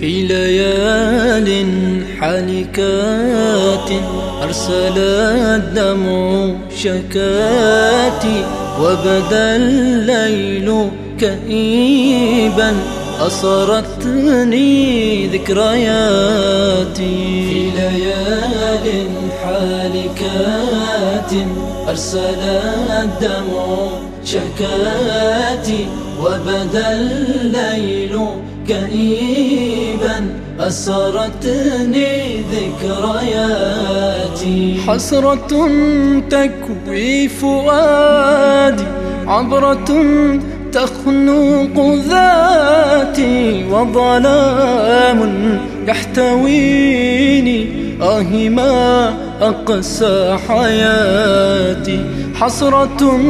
في ليال حالكات أرسل الدمع شكاتي وبدا الليل كئيبا أصرتني ذكرياتي. في ليال حالكات أرسل الدمع شكاتي وبدا الليل كئيبا أسرتني ذكرياتي. حسرة تكوي فؤادي عبرة تخنق ذاتي وظلام يحتويني آه ما أقسى حياتي. حسرة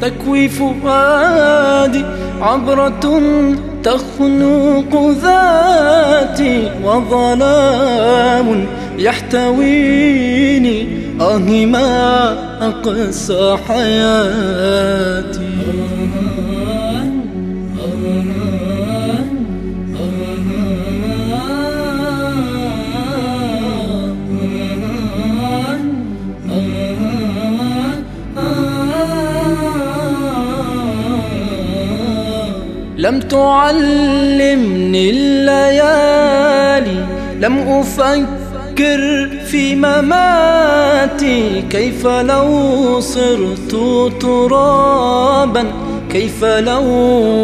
تكوي فؤادي عبرة تخنق ذاتي وظلام يحتويني آه ما أقسى حياتي. لم تعلمني الليالي لم أفكر في مماتي. كيف لو صرت ترابا؟ كيف لو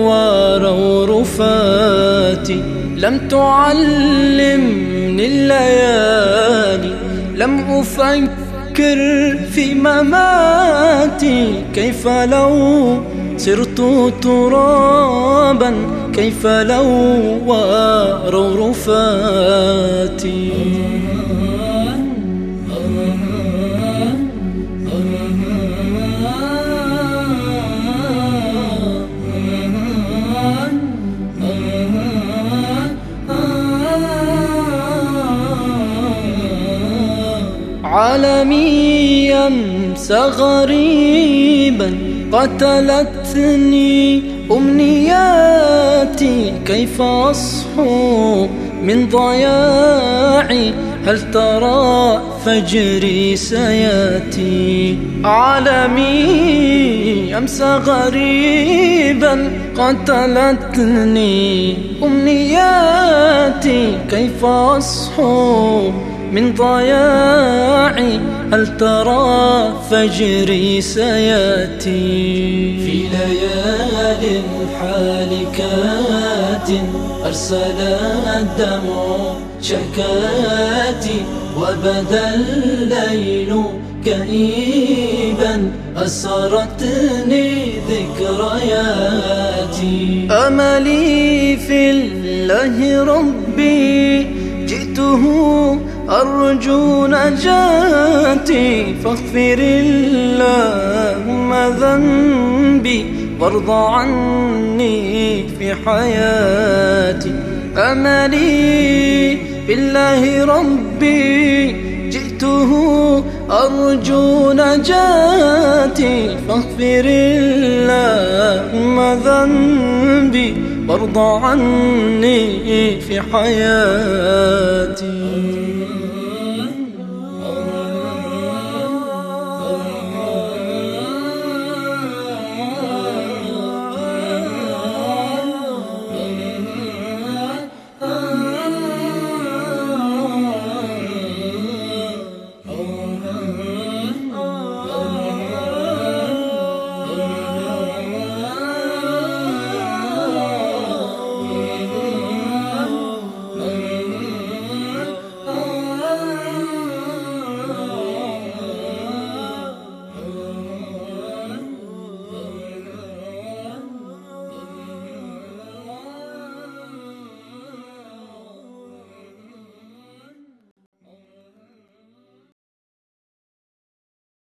واروا رفاتي؟ لم تعلمني الليالي لم أفكر في مماتي كيف لو صرت ترابا كيف لو واروا رفاتي؟ عالمي يمسى غريبا قتلتني أمنياتي كيف أصحو من ضياعي؟ هل ترى فجري سياتي؟ عالمي أمسى غريبا قتلتني أمنياتي كيف أصحو من ضياعي هل ترى فجري سياتي؟ في ليال حالكات أرسل الدمع شكاتي وبدا الليل كئيبا أسرتني ذكرياتي. أملي في الله ربي جئته أرجو نجاتي فاغفر اللهم ذنبي وارض عني في حياتي. أملي بالله ربي جئته أرجو نجاتي فاغفر اللهم ذنبي وارض عني في حياتي.